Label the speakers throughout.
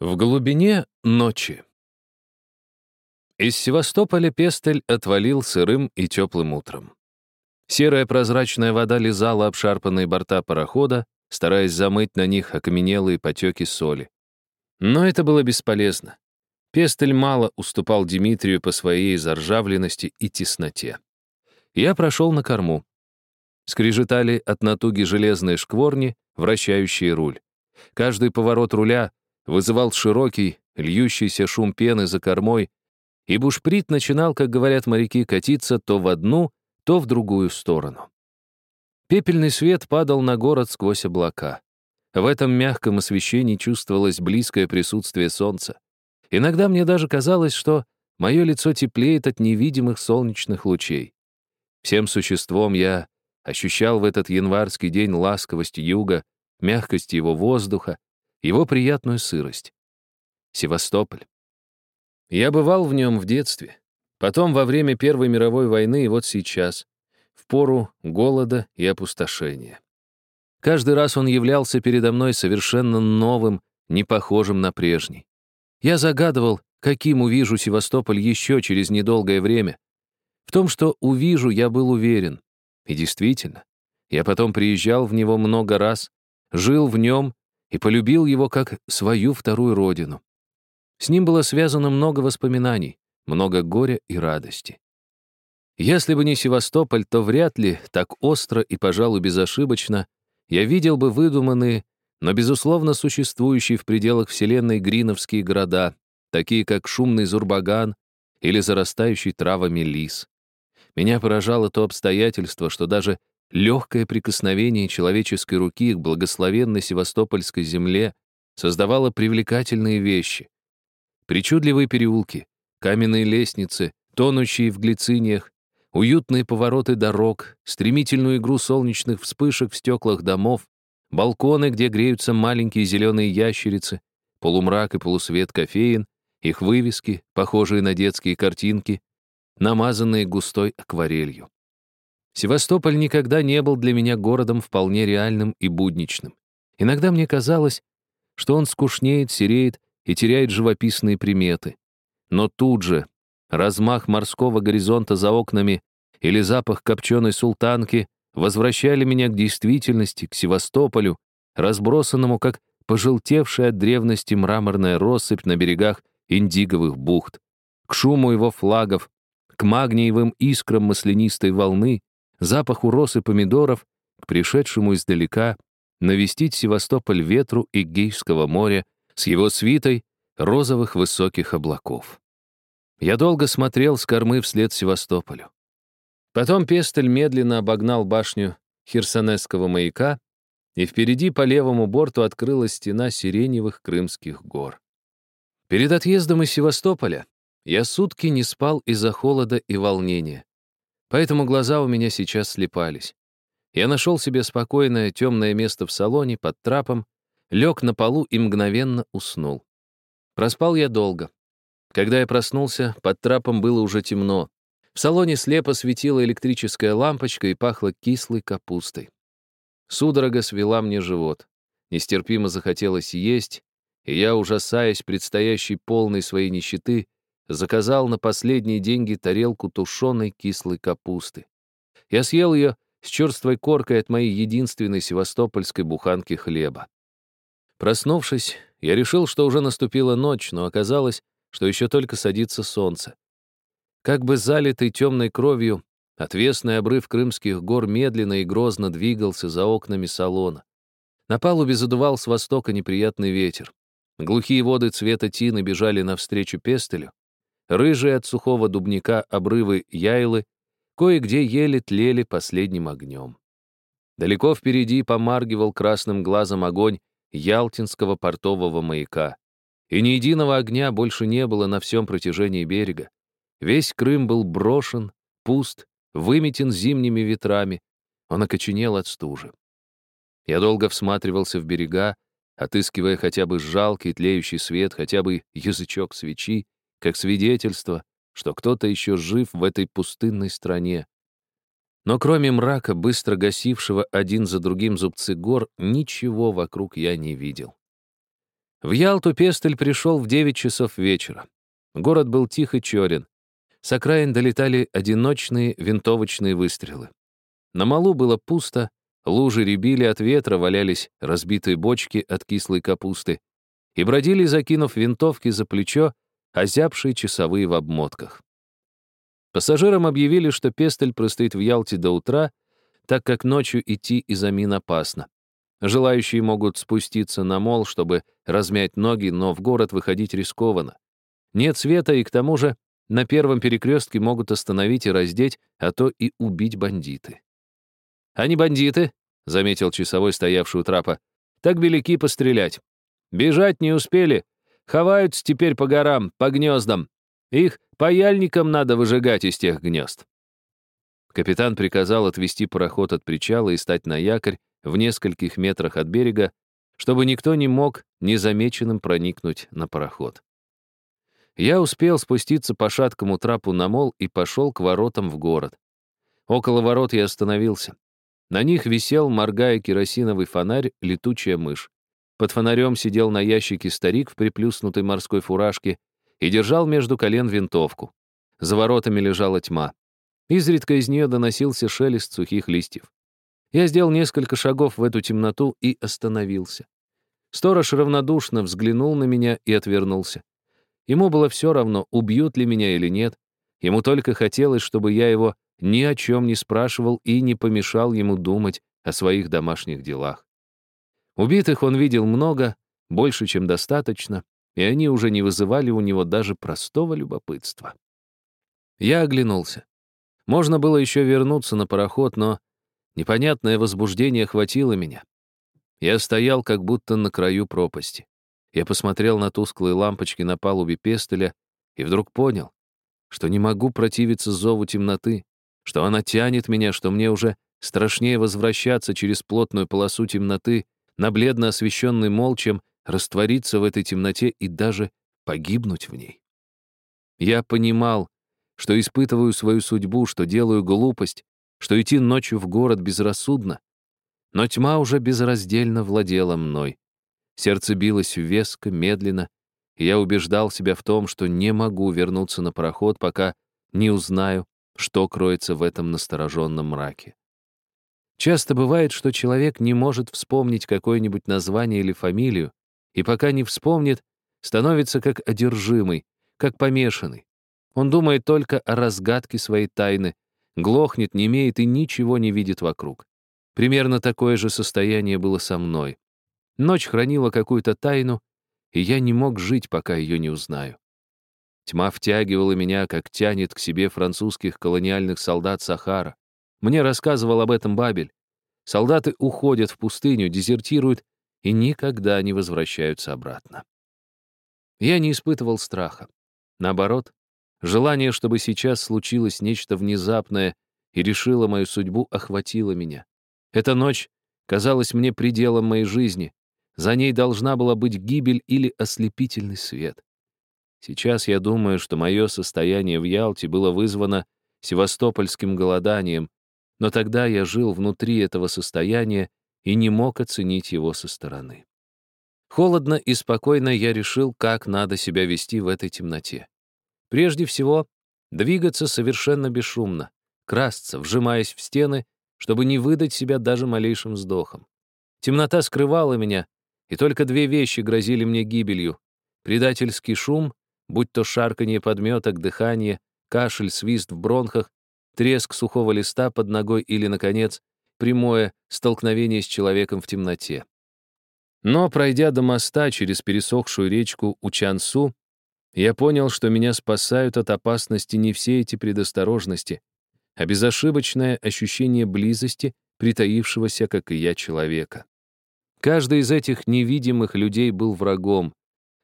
Speaker 1: В глубине ночи. Из Севастополя Пестель отвалил сырым и теплым утром. Серая прозрачная вода лизала обшарпанные борта парохода, стараясь замыть на них окаменелые потеки соли. Но это было бесполезно. Пестель мало уступал Дмитрию по своей заржавленности и тесноте. Я прошел на корму. Скрежетали от натуги железные шкворни, вращающие руль. Каждый поворот руля вызывал широкий, льющийся шум пены за кормой, и бушприт начинал, как говорят моряки, катиться то в одну, то в другую сторону. Пепельный свет падал на город сквозь облака. В этом мягком освещении чувствовалось близкое присутствие солнца. Иногда мне даже казалось, что мое лицо теплеет от невидимых солнечных лучей. Всем существом я ощущал в этот январский день ласковость юга, мягкость его воздуха, его приятную сырость. Севастополь. Я бывал в нем в детстве, потом во время Первой мировой войны и вот сейчас, в пору голода и опустошения. Каждый раз он являлся передо мной совершенно новым, не похожим на прежний. Я загадывал, каким увижу Севастополь еще через недолгое время. В том, что увижу, я был уверен. И действительно, я потом приезжал в него много раз, жил в нем и полюбил его как свою вторую родину. С ним было связано много воспоминаний, много горя и радости. Если бы не Севастополь, то вряд ли так остро и, пожалуй, безошибочно я видел бы выдуманные, но, безусловно, существующие в пределах Вселенной гриновские города, такие как шумный Зурбаган или зарастающий травами лис. Меня поражало то обстоятельство, что даже Легкое прикосновение человеческой руки к благословенной севастопольской земле создавало привлекательные вещи. Причудливые переулки, каменные лестницы, тонущие в глициниях, уютные повороты дорог, стремительную игру солнечных вспышек в стеклах домов, балконы, где греются маленькие зеленые ящерицы, полумрак и полусвет кофеин, их вывески, похожие на детские картинки, намазанные густой акварелью. Севастополь никогда не был для меня городом вполне реальным и будничным. Иногда мне казалось, что он скучнеет, сереет и теряет живописные приметы. Но тут же размах морского горизонта за окнами или запах копченой султанки возвращали меня к действительности, к Севастополю, разбросанному, как пожелтевшая от древности мраморная россыпь на берегах индиговых бухт, к шуму его флагов, к магниевым искрам маслянистой волны, запаху роз и помидоров, к пришедшему издалека навестить Севастополь ветру Игейского моря с его свитой розовых высоких облаков. Я долго смотрел с кормы вслед Севастополю. Потом Пестель медленно обогнал башню Херсонесского маяка, и впереди по левому борту открылась стена сиреневых крымских гор. Перед отъездом из Севастополя я сутки не спал из-за холода и волнения. Поэтому глаза у меня сейчас слепались. Я нашел себе спокойное темное место в салоне под трапом, лег на полу и мгновенно уснул. Проспал я долго. Когда я проснулся, под трапом было уже темно. В салоне слепо светила электрическая лампочка и пахло кислой капустой. Судорога свела мне живот. Нестерпимо захотелось есть, и я, ужасаясь предстоящей полной своей нищеты, заказал на последние деньги тарелку тушеной кислой капусты. Я съел ее с черствой коркой от моей единственной севастопольской буханки хлеба. Проснувшись, я решил, что уже наступила ночь, но оказалось, что еще только садится солнце. Как бы залитый темной кровью, отвесный обрыв крымских гор медленно и грозно двигался за окнами салона. На палубе задувал с востока неприятный ветер. Глухие воды цвета тины бежали навстречу пестелю, Рыжие от сухого дубника обрывы яйлы кое-где еле тлели последним огнем. Далеко впереди помаргивал красным глазом огонь Ялтинского портового маяка. И ни единого огня больше не было на всем протяжении берега. Весь Крым был брошен, пуст, выметен зимними ветрами. Он окоченел от стужи. Я долго всматривался в берега, отыскивая хотя бы жалкий тлеющий свет, хотя бы язычок свечи, как свидетельство, что кто-то еще жив в этой пустынной стране. Но кроме мрака, быстро гасившего один за другим зубцы гор, ничего вокруг я не видел. В Ялту Пестель пришел в 9 часов вечера. Город был тих и черен. С окраин долетали одиночные винтовочные выстрелы. На малу было пусто, лужи рябили от ветра, валялись разбитые бочки от кислой капусты и бродили, закинув винтовки за плечо, озябшие часовые в обмотках. Пассажирам объявили, что Пестель простоит в Ялте до утра, так как ночью идти из Амин опасно. Желающие могут спуститься на мол, чтобы размять ноги, но в город выходить рискованно. Нет света, и к тому же на первом перекрестке могут остановить и раздеть, а то и убить бандиты. «Они бандиты», — заметил часовой, стоявший у трапа, «так велики пострелять. Бежать не успели, ховаются теперь по горам, по гнездам. Их паяльникам надо выжигать из тех гнезд». Капитан приказал отвести пароход от причала и стать на якорь в нескольких метрах от берега, чтобы никто не мог незамеченным проникнуть на пароход. Я успел спуститься по шаткому трапу на мол и пошел к воротам в город. Около ворот я остановился. На них висел, моргая керосиновый фонарь, летучая мышь. Под фонарем сидел на ящике старик в приплюснутой морской фуражке и держал между колен винтовку. За воротами лежала тьма. Изредка из нее доносился шелест сухих листьев. Я сделал несколько шагов в эту темноту и остановился. Сторож равнодушно взглянул на меня и отвернулся. Ему было все равно, убьют ли меня или нет. Ему только хотелось, чтобы я его ни о чем не спрашивал и не помешал ему думать о своих домашних делах. Убитых он видел много, больше, чем достаточно, и они уже не вызывали у него даже простого любопытства. Я оглянулся. Можно было еще вернуться на пароход, но непонятное возбуждение охватило меня. Я стоял как будто на краю пропасти. Я посмотрел на тусклые лампочки на палубе пестеля и вдруг понял, что не могу противиться зову темноты, что она тянет меня, что мне уже страшнее возвращаться через плотную полосу темноты на бледно освещенный молчем, раствориться в этой темноте и даже погибнуть в ней. Я понимал, что испытываю свою судьбу, что делаю глупость, что идти ночью в город безрассудно, но тьма уже безраздельно владела мной. Сердце билось веско, медленно, и я убеждал себя в том, что не могу вернуться на пароход, пока не узнаю, что кроется в этом настороженном мраке. Часто бывает, что человек не может вспомнить какое-нибудь название или фамилию, и пока не вспомнит, становится как одержимый, как помешанный. Он думает только о разгадке своей тайны, глохнет, не имеет и ничего не видит вокруг. Примерно такое же состояние было со мной. Ночь хранила какую-то тайну, и я не мог жить, пока ее не узнаю. Тьма втягивала меня, как тянет к себе французских колониальных солдат Сахара. Мне рассказывал об этом Бабель. Солдаты уходят в пустыню, дезертируют и никогда не возвращаются обратно. Я не испытывал страха. Наоборот, желание, чтобы сейчас случилось нечто внезапное и решило мою судьбу, охватило меня. Эта ночь казалась мне пределом моей жизни, за ней должна была быть гибель или ослепительный свет. Сейчас я думаю, что мое состояние в Ялте было вызвано севастопольским голоданием, но тогда я жил внутри этого состояния и не мог оценить его со стороны. Холодно и спокойно я решил, как надо себя вести в этой темноте. Прежде всего, двигаться совершенно бесшумно, красться, вжимаясь в стены, чтобы не выдать себя даже малейшим вздохом. Темнота скрывала меня, и только две вещи грозили мне гибелью. Предательский шум, будь то шарканье подметок, дыхание, кашель, свист в бронхах, треск сухого листа под ногой или, наконец, прямое столкновение с человеком в темноте. Но, пройдя до моста через пересохшую речку Учансу, я понял, что меня спасают от опасности не все эти предосторожности, а безошибочное ощущение близости, притаившегося, как и я, человека. Каждый из этих невидимых людей был врагом,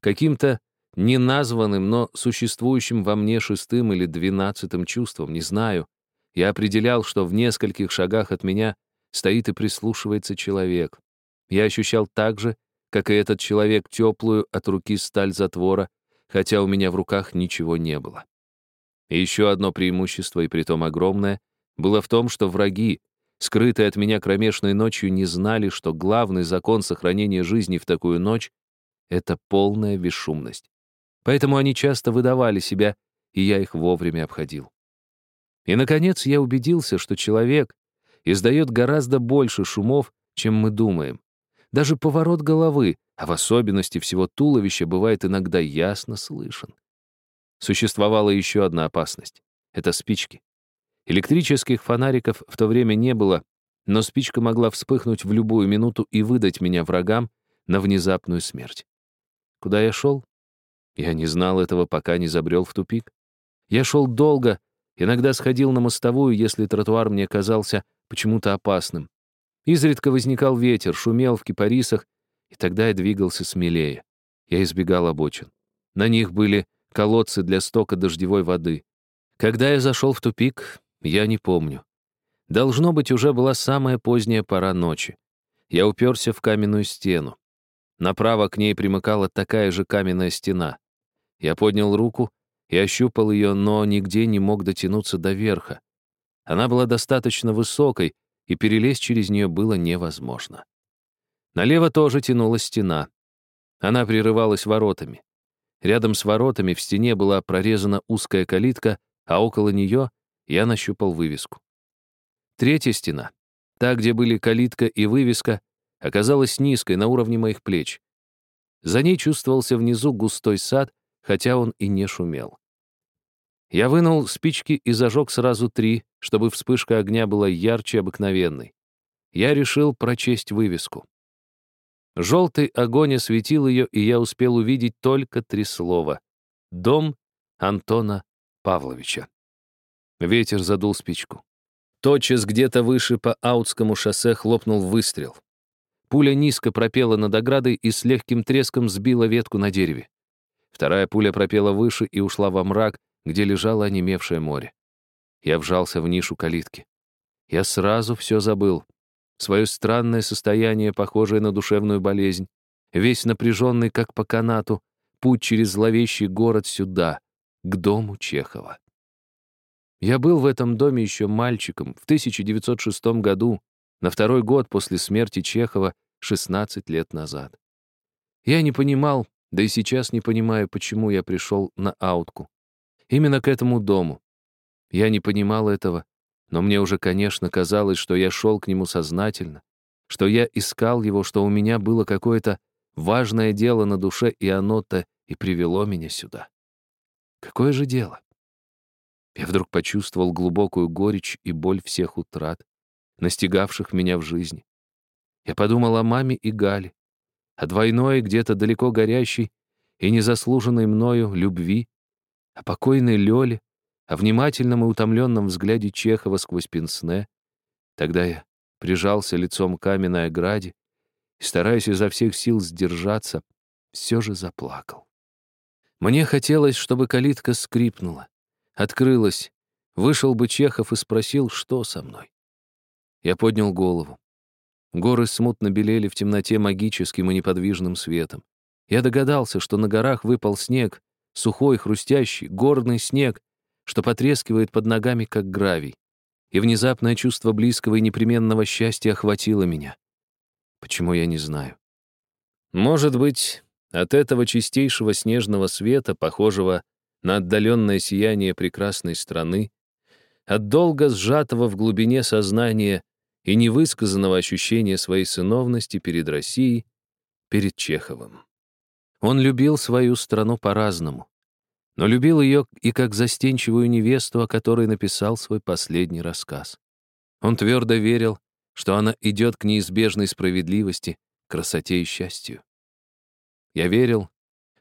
Speaker 1: каким-то неназванным, но существующим во мне шестым или двенадцатым чувством, не знаю. Я определял, что в нескольких шагах от меня стоит и прислушивается человек. Я ощущал так же, как и этот человек, теплую от руки сталь затвора, хотя у меня в руках ничего не было. И еще одно преимущество, и притом огромное, было в том, что враги, скрытые от меня кромешной ночью, не знали, что главный закон сохранения жизни в такую ночь это полная бесшумность. Поэтому они часто выдавали себя, и я их вовремя обходил. И, наконец, я убедился, что человек издает гораздо больше шумов, чем мы думаем. Даже поворот головы, а в особенности всего туловища, бывает иногда ясно слышен. Существовала еще одна опасность — это спички. Электрических фонариков в то время не было, но спичка могла вспыхнуть в любую минуту и выдать меня врагам на внезапную смерть. Куда я шел? Я не знал этого, пока не забрел в тупик. Я шел долго, иногда сходил на мостовую, если тротуар мне казался почему-то опасным. Изредка возникал ветер, шумел в кипарисах, и тогда я двигался смелее. Я избегал обочин. На них были колодцы для стока дождевой воды. Когда я зашел в тупик, я не помню. Должно быть, уже была самая поздняя пора ночи. Я уперся в каменную стену. Направо к ней примыкала такая же каменная стена. Я поднял руку и ощупал ее, но нигде не мог дотянуться до верха. Она была достаточно высокой, и перелезть через нее было невозможно. Налево тоже тянулась стена. Она прерывалась воротами. Рядом с воротами в стене была прорезана узкая калитка, а около нее я нащупал вывеску. Третья стена, та, где были калитка и вывеска, оказалась низкой, на уровне моих плеч. За ней чувствовался внизу густой сад, хотя он и не шумел. Я вынул спички и зажег сразу три, чтобы вспышка огня была ярче обыкновенной. Я решил прочесть вывеску. Желтый огонь осветил ее, и я успел увидеть только три слова. «Дом Антона Павловича». Ветер задул спичку. Тотчас где-то выше по Аутскому шоссе хлопнул выстрел. Пуля низко пропела над оградой и с легким треском сбила ветку на дереве. Вторая пуля пропела выше и ушла во мрак, где лежало онемевшее море. Я вжался в нишу калитки. Я сразу все забыл. Свое странное состояние, похожее на душевную болезнь, весь напряженный, как по канату, путь через зловещий город сюда, к дому Чехова. Я был в этом доме еще мальчиком в 1906 году, на второй год после смерти Чехова 16 лет назад. Я не понимал, да и сейчас не понимаю, почему я пришел на аутку. Именно к этому дому. Я не понимал этого, но мне уже, конечно, казалось, что я шел к нему сознательно, что я искал его, что у меня было какое-то важное дело на душе, и оно-то и привело меня сюда. Какое же дело? Я вдруг почувствовал глубокую горечь и боль всех утрат, настигавших меня в жизни. Я подумал о маме и Гале, о двойной, где-то далеко горящей и незаслуженной мною любви, о покойной Лёле, о внимательном и утомленном взгляде Чехова сквозь пенсне. Тогда я прижался лицом к каменной ограде и, стараясь изо всех сил сдержаться, все же заплакал. Мне хотелось, чтобы калитка скрипнула, открылась, вышел бы Чехов и спросил, что со мной. Я поднял голову. Горы смутно белели в темноте магическим и неподвижным светом. Я догадался, что на горах выпал снег, сухой, хрустящий, горный снег, что потрескивает под ногами, как гравий. И внезапное чувство близкого и непременного счастья охватило меня. Почему, я не знаю. Может быть, от этого чистейшего снежного света, похожего на отдаленное сияние прекрасной страны, от долго сжатого в глубине сознания и невысказанного ощущения своей сыновности перед Россией, перед Чеховым. Он любил свою страну по-разному, но любил ее и как застенчивую невесту, о которой написал свой последний рассказ. Он твердо верил, что она идет к неизбежной справедливости, красоте и счастью. Я верил,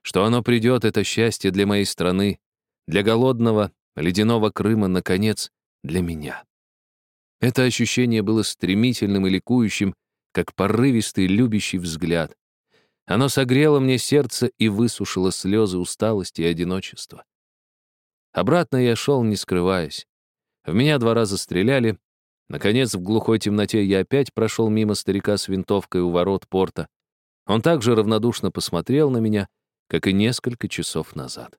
Speaker 1: что оно придет, это счастье для моей страны, для голодного, ледяного Крыма, наконец, для меня. Это ощущение было стремительным и ликующим, как порывистый любящий взгляд. Оно согрело мне сердце и высушило слезы усталости и одиночества. Обратно я шел, не скрываясь. В меня два раза стреляли. Наконец, в глухой темноте я опять прошел мимо старика с винтовкой у ворот порта. Он также равнодушно посмотрел на меня — как и несколько часов назад.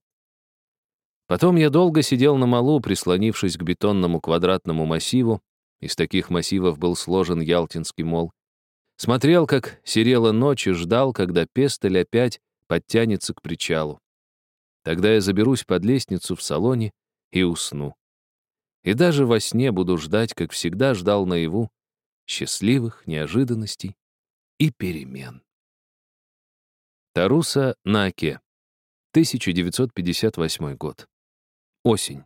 Speaker 1: Потом я долго сидел на малу, прислонившись к бетонному квадратному массиву, из таких массивов был сложен Ялтинский мол, смотрел, как серела ночь и ждал, когда Пестель опять подтянется к причалу. Тогда я заберусь под лестницу в салоне и усну. И даже во сне буду ждать, как всегда ждал наяву, счастливых неожиданностей и перемен. Таруса на Оке, 1958 год. Осень.